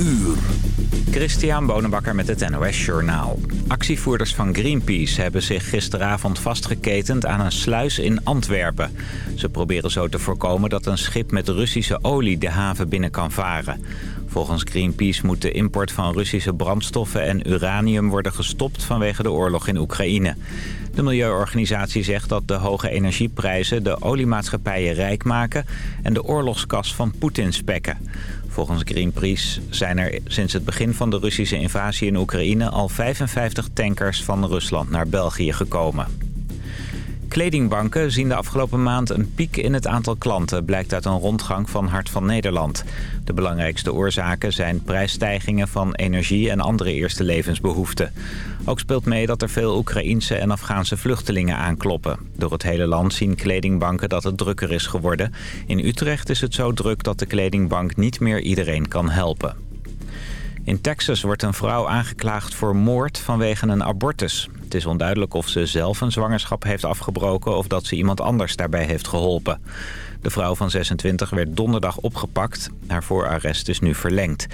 uur. Christian Bonenbakker met het NOS Journaal. Actievoerders van Greenpeace hebben zich gisteravond vastgeketend aan een sluis in Antwerpen. Ze proberen zo te voorkomen dat een schip met Russische olie de haven binnen kan varen. Volgens Greenpeace moet de import van Russische brandstoffen en uranium worden gestopt vanwege de oorlog in Oekraïne. De milieuorganisatie zegt dat de hoge energieprijzen de oliemaatschappijen rijk maken en de oorlogskas van Poetin spekken. Volgens Greenpeace zijn er sinds het begin van de Russische invasie in Oekraïne al 55 tankers van Rusland naar België gekomen. Kledingbanken zien de afgelopen maand een piek in het aantal klanten... blijkt uit een rondgang van Hart van Nederland. De belangrijkste oorzaken zijn prijsstijgingen van energie... en andere eerste levensbehoeften. Ook speelt mee dat er veel Oekraïense en Afghaanse vluchtelingen aankloppen. Door het hele land zien kledingbanken dat het drukker is geworden. In Utrecht is het zo druk dat de kledingbank niet meer iedereen kan helpen. In Texas wordt een vrouw aangeklaagd voor moord vanwege een abortus. Het is onduidelijk of ze zelf een zwangerschap heeft afgebroken... of dat ze iemand anders daarbij heeft geholpen. De vrouw van 26 werd donderdag opgepakt. Haar voorarrest is nu verlengd.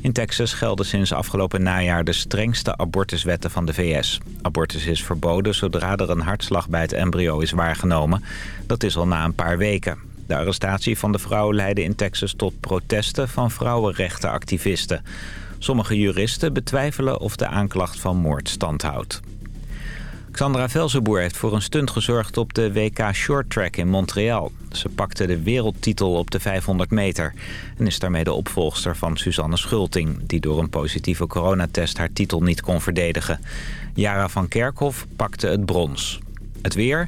In Texas gelden sinds afgelopen najaar de strengste abortuswetten van de VS. Abortus is verboden zodra er een hartslag bij het embryo is waargenomen. Dat is al na een paar weken. De arrestatie van de vrouw leidde in Texas tot protesten van vrouwenrechtenactivisten. Sommige juristen betwijfelen of de aanklacht van moord standhoudt. Xandra Velzenboer heeft voor een stunt gezorgd op de WK Short Track in Montreal. Ze pakte de wereldtitel op de 500 meter en is daarmee de opvolgster van Suzanne Schulting... die door een positieve coronatest haar titel niet kon verdedigen. Jara van Kerkhoff pakte het brons. Het weer...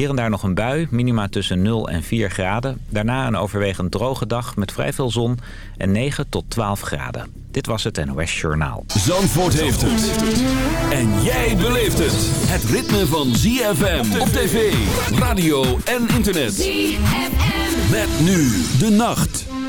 Hier en daar nog een bui, minima tussen 0 en 4 graden. Daarna een overwegend droge dag met vrij veel zon en 9 tot 12 graden. Dit was het NOS Journaal. Zandvoort heeft het. En jij beleeft het. Het ritme van ZFM op tv, radio en internet. ZFM. Met nu de nacht.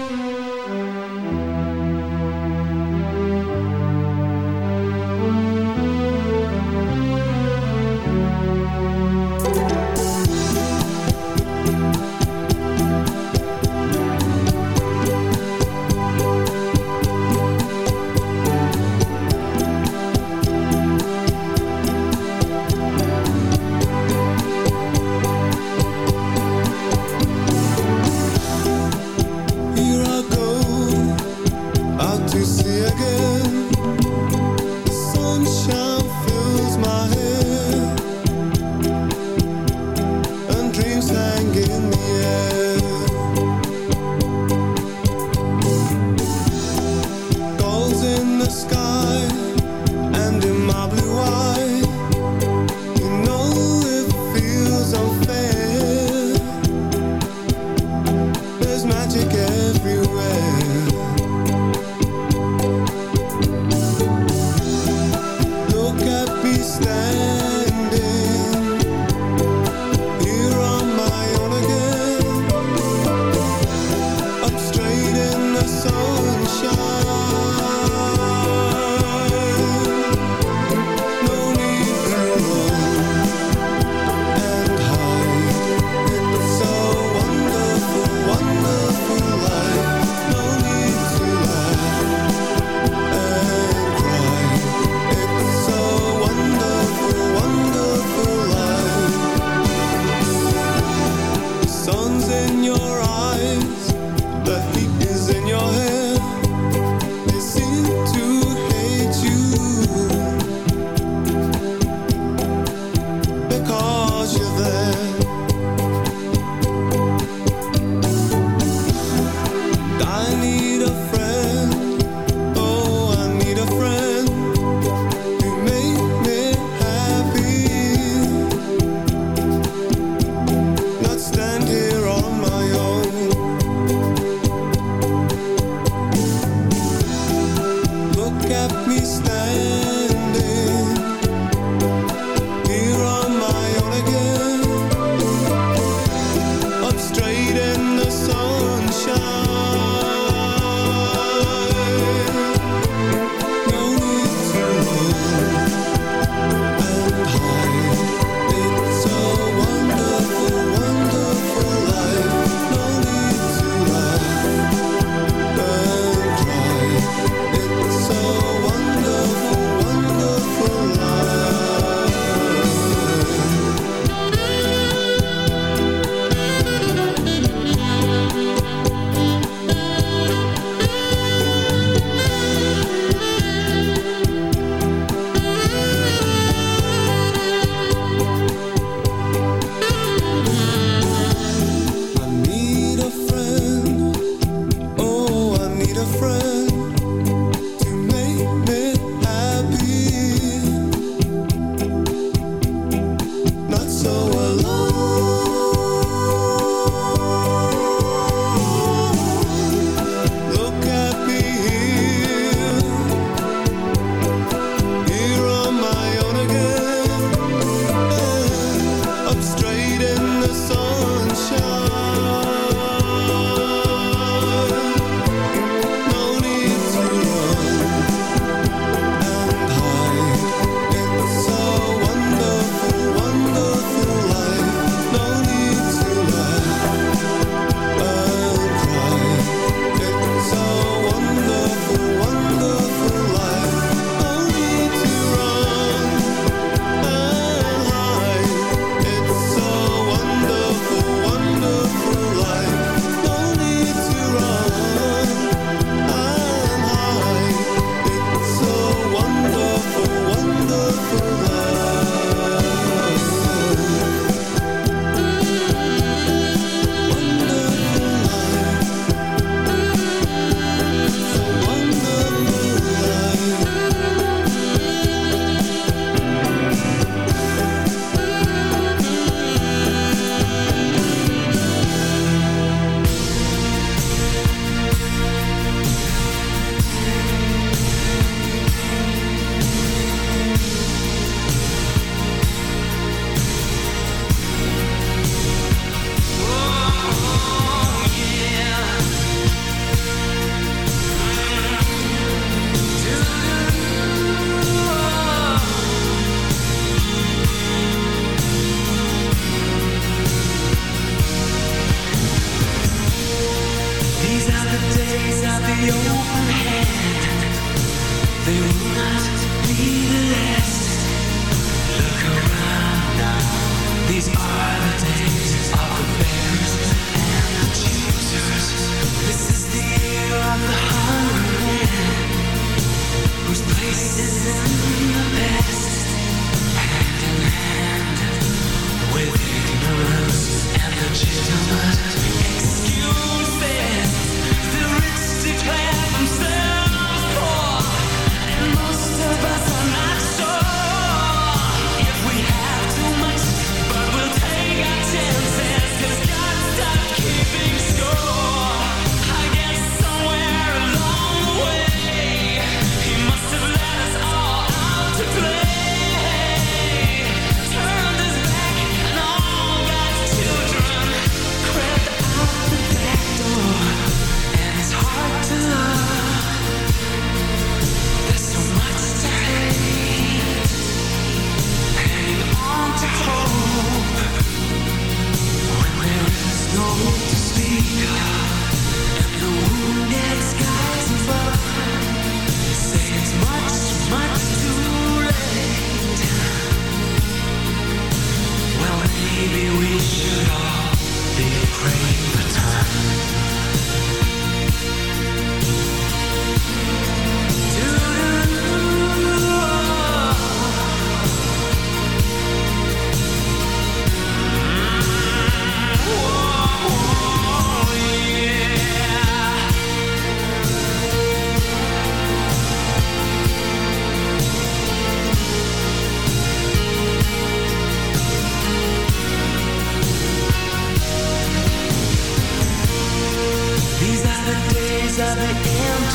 You.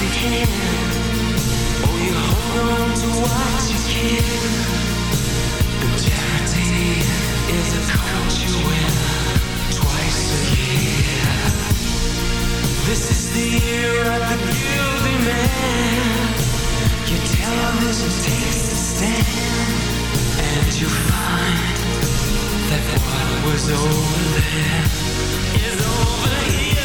you can. Oh, you hold on to what you can. The charity is a coat you win twice a year. This is the year of the guilty man. Your television takes a stand, and you find that what was over there is over here.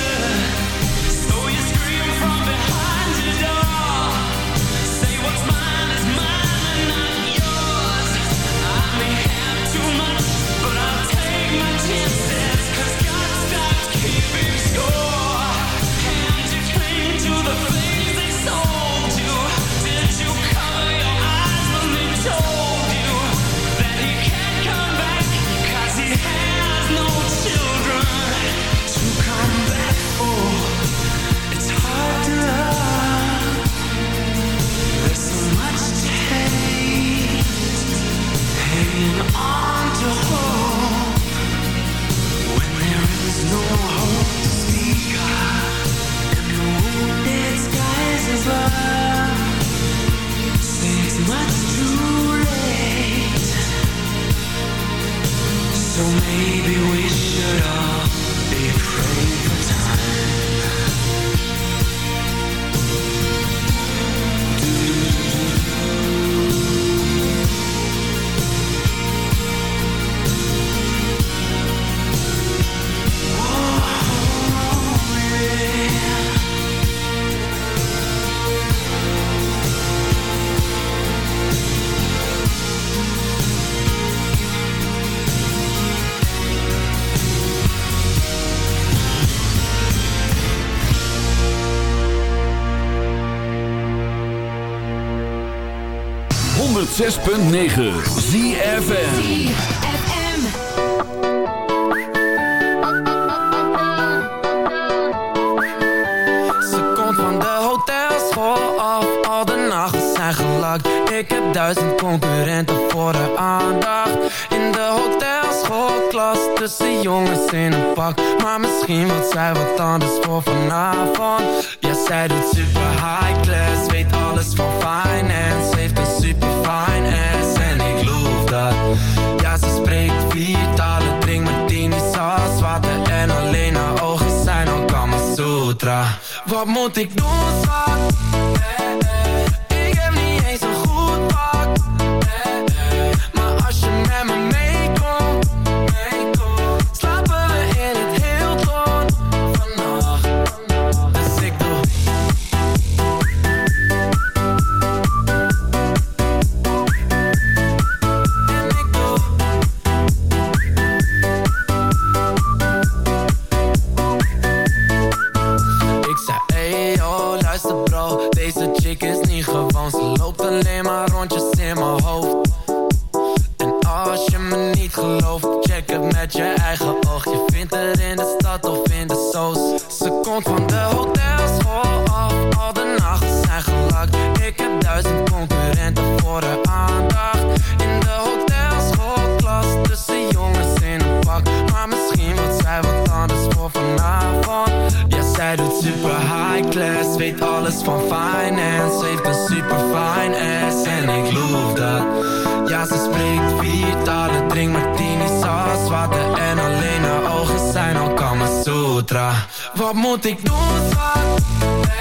maybe we should all 106.9 ZFN Ik heb duizend concurrenten voor de aandacht. In de hotelschoolklas Tussen jongens in een pak. Maar misschien wat zij wat anders voor vanavond. Ja zij doet super high class, weet alles van finance. Heeft een super fine ass en ik loof dat. Ja, ze spreekt vier talen, drink martini, saus, water en alleen haar ogen zijn al Kama Sutra. Wat moet ik doen? alles van finance. Heeft een super fine ass en ik loof dat. Ja, ze spreekt vier talen, drink martini saus Water en alleen haar ogen zijn al Kama Sutra Wat moet ik doen, schat?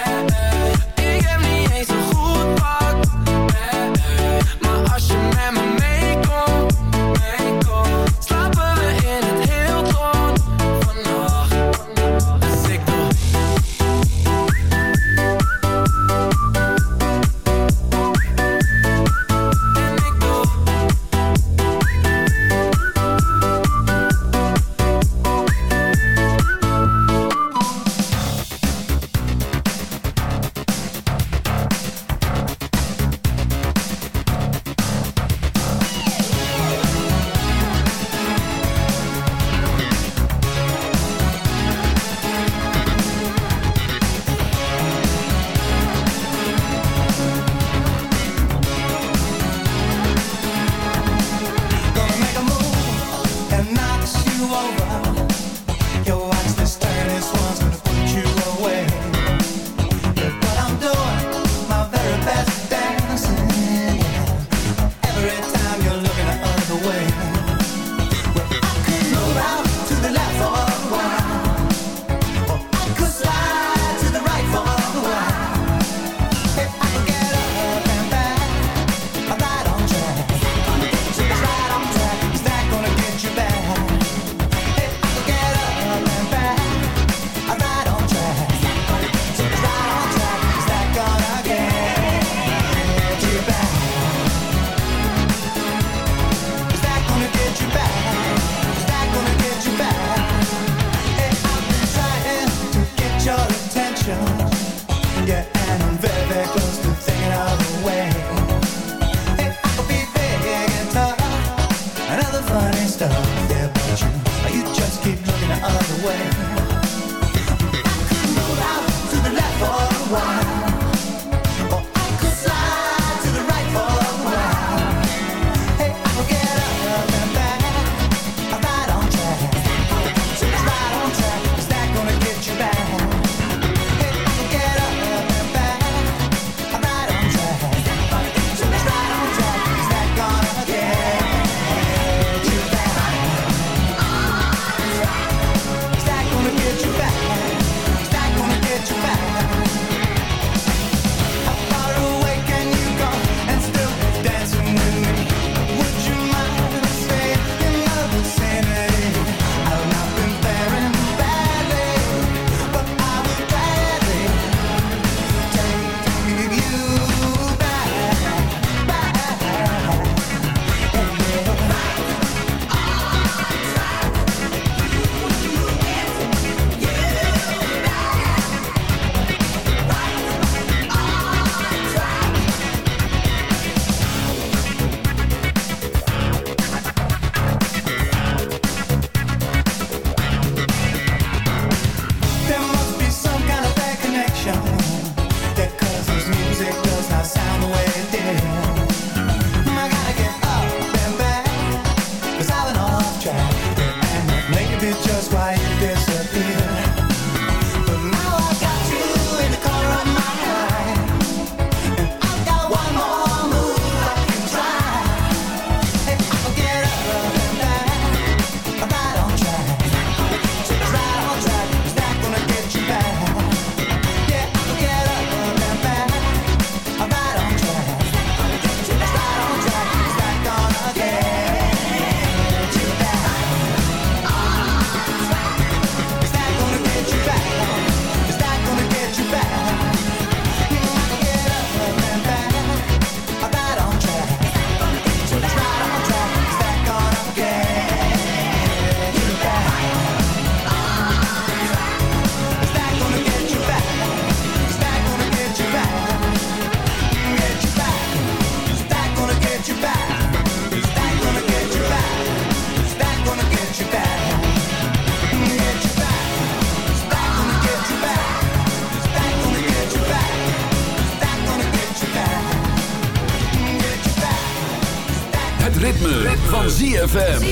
that's why ZFM.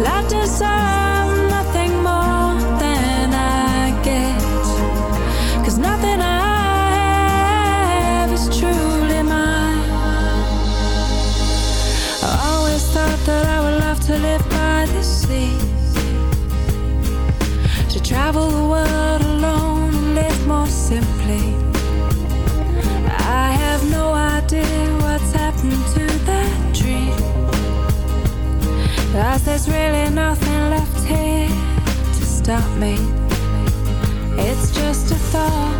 all I desire There's really nothing left here to stop me. It's just a thought.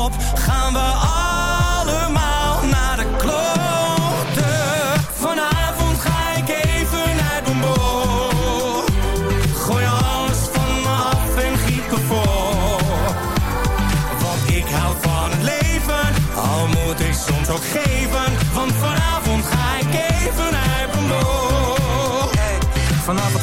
we allemaal naar de kloot. Vanavond ga ik even naar de boombo. Gooi alles van me af en giet me vol. Wat ik hou van het leven, al moet ik soms ook geven.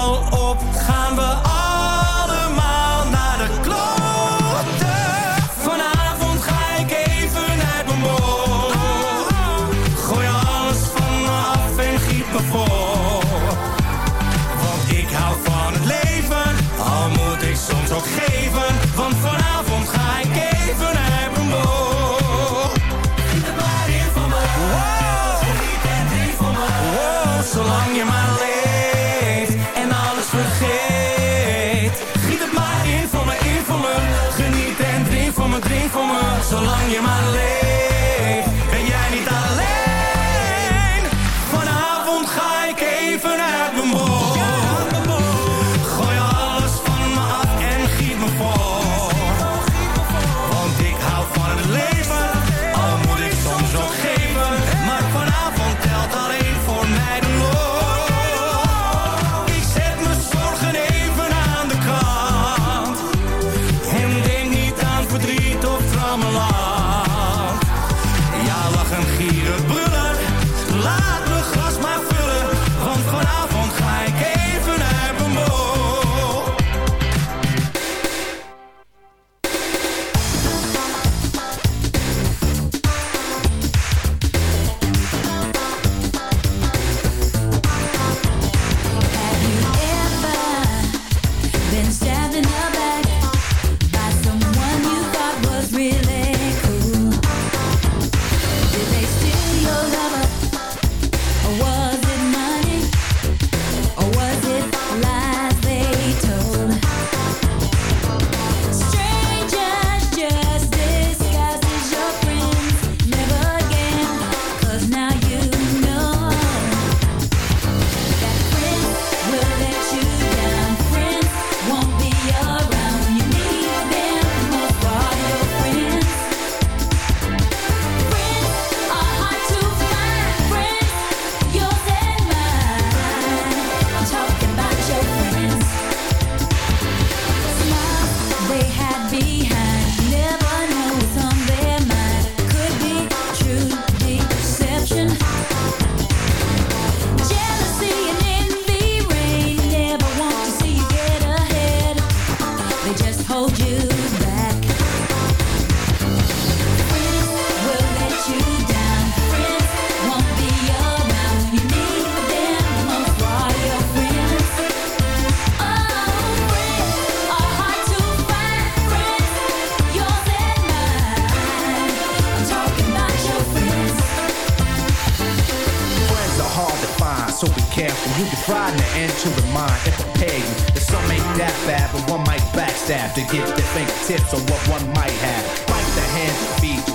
al op. Gaan we af.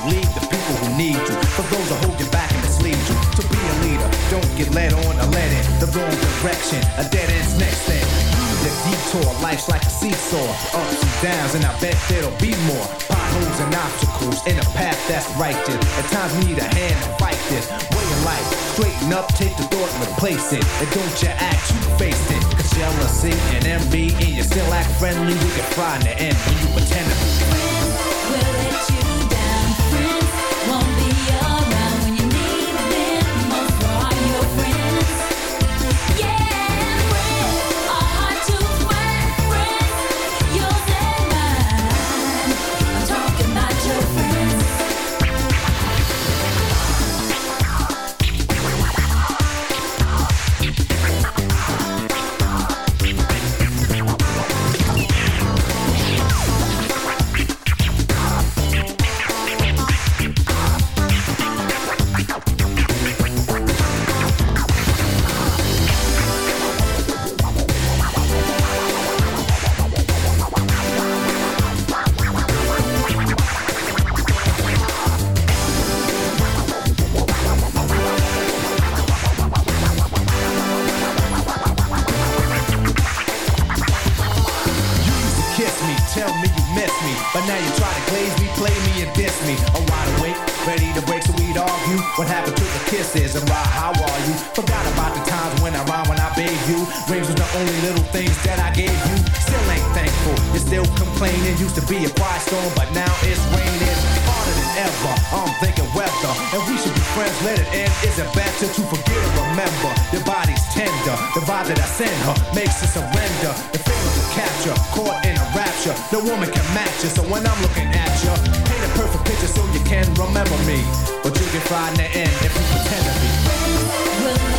Lead the people who need you. For those that hold you back and mislead you. To be a leader, don't get led on or led in the wrong direction. A dead end's next thing. The detour, life's like a seesaw. Ups and downs, and I bet there'll be more. Potholes and obstacles in a path that's righteous. At times we need a hand to fight this. Way of life, straighten up, take the thought and replace it. And don't you act, you face it. Cause jealousy and envy, and you still act friendly, you can find the end when you pretend to be. Send her makes her surrender. The feelings of capture, caught in a rapture. No woman can match you, so when I'm looking at you, paint a perfect picture so you can remember me. But you fried in the end if you pretend to be.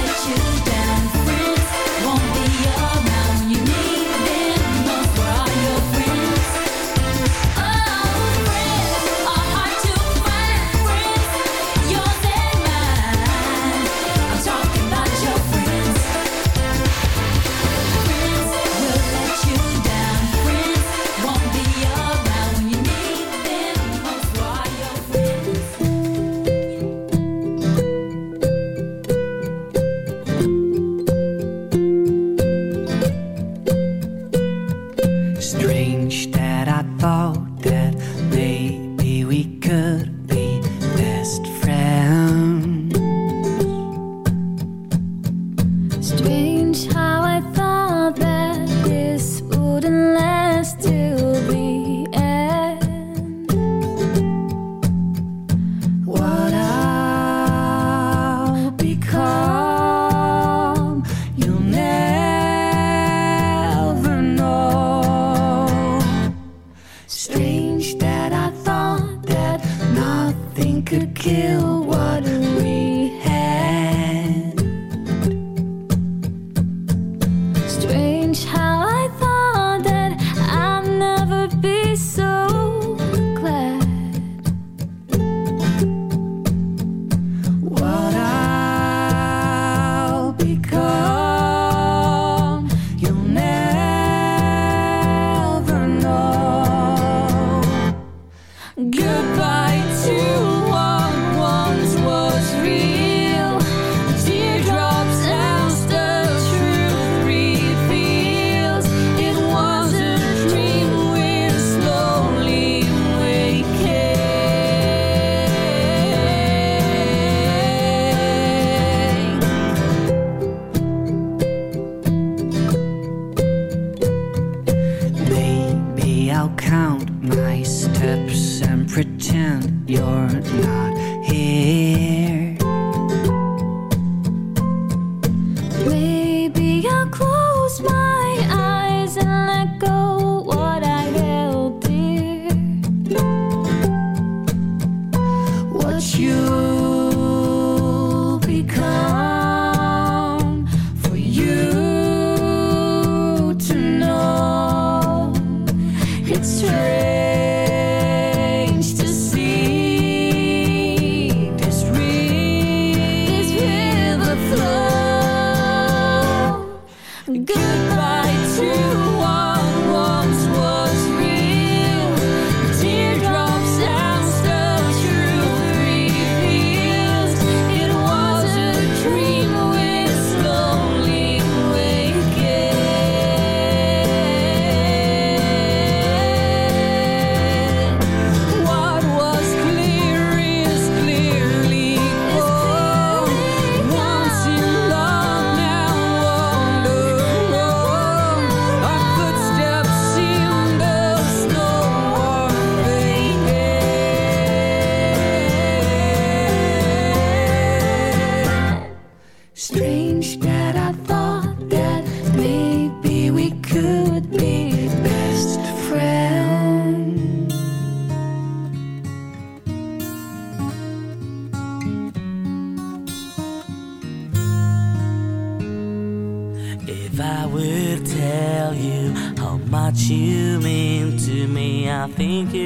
thinking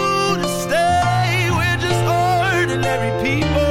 ordinary people.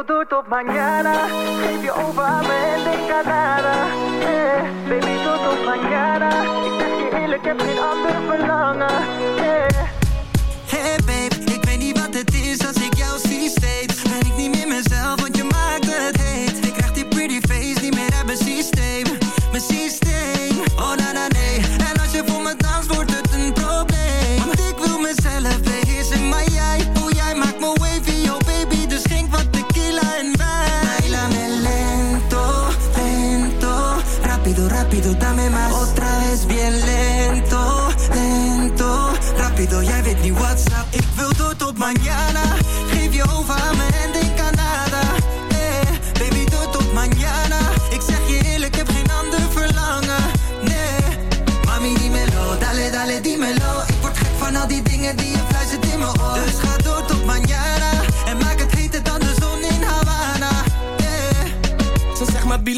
lo doy tot mañana. Geef je over aan me en denk aan nada. Eh, baby, doe tot mañana. Ik zeg je eerlijk, ik heb geen ander verlangen. Eh.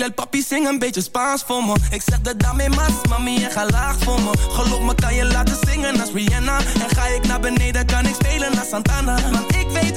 El papi zing een beetje Spaans voor me. Ik zeg dat daarmee mas, mami en ga laag voor me. Geloof me kan je laten zingen als Rihanna? En ga ik naar beneden kan ik spelen als Santana. Want ik weet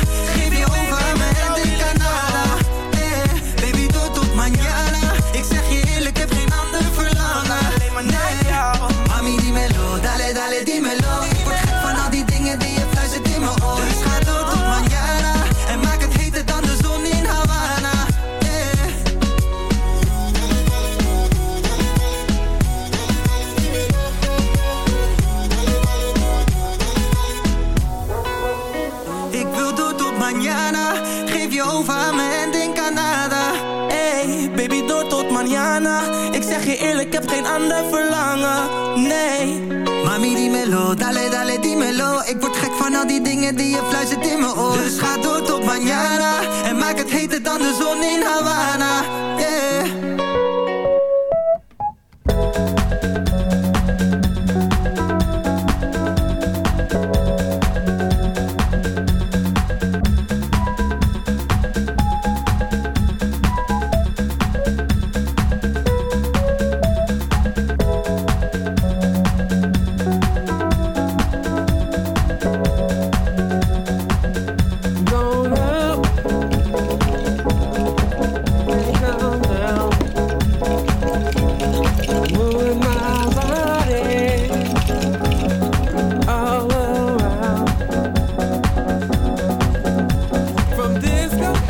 dingen die je fluistert in mijn oor Dus ga door tot mañana En maak het heter dan de zon in Havana.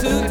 to